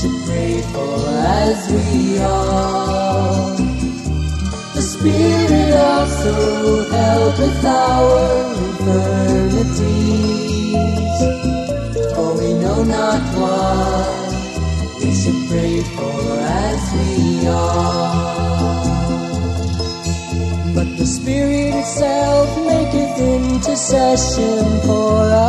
سو پتا نو ناتوان شری کو سی مکن چشم ہوا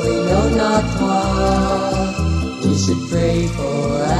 ش